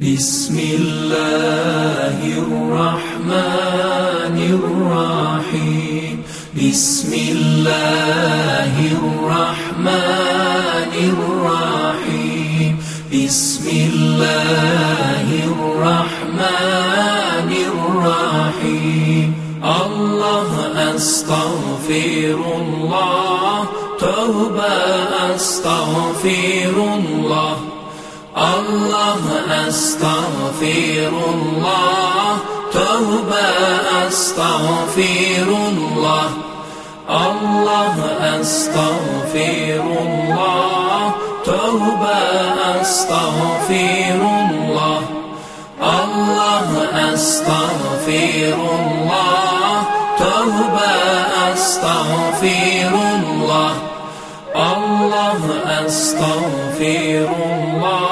بسم الله الرحمن الرحيم. بسم الله الرحمن الرحيم. بسم الله الرحمن الرحيم. الله أستغفر الله. توبة أستغفر الله. الله أستغفر الله. توبة أستغفر الله. الله أستغفر الله. توبة أستغفر الله. الله أستغفر الله. توبة أستغفر الله. الله أستغفر الله.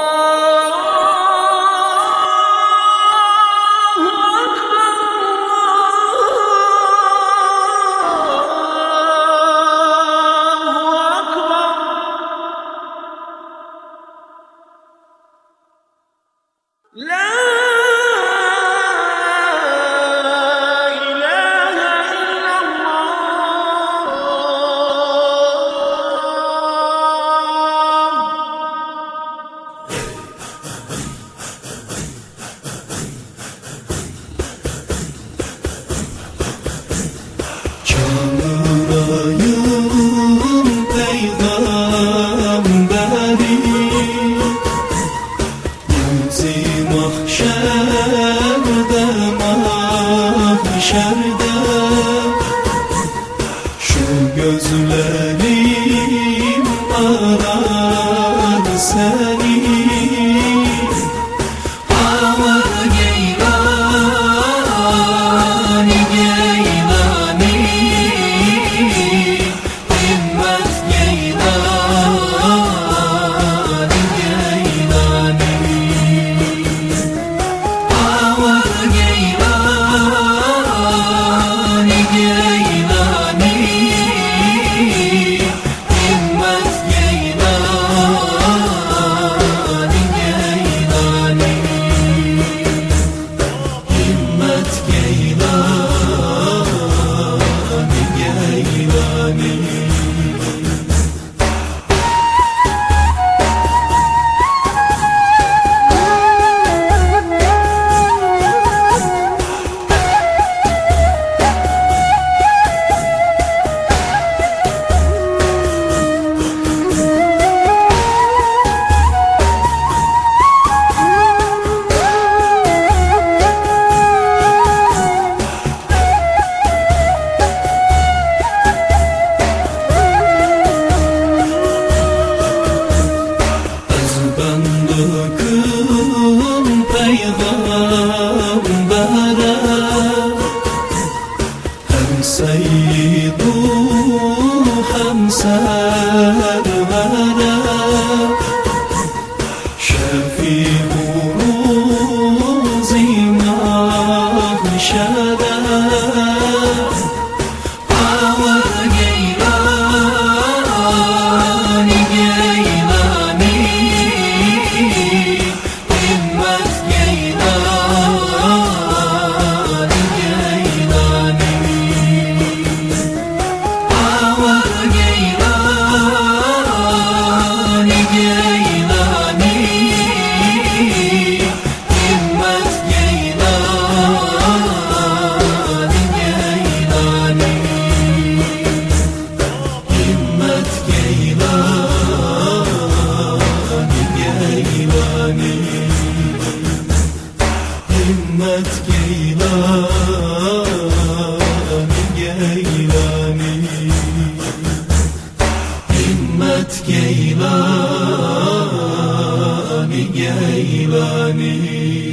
düşerdim Şu gözlerim ağlar sen seyyidu hem Geylani Himmet Geylani Geylani.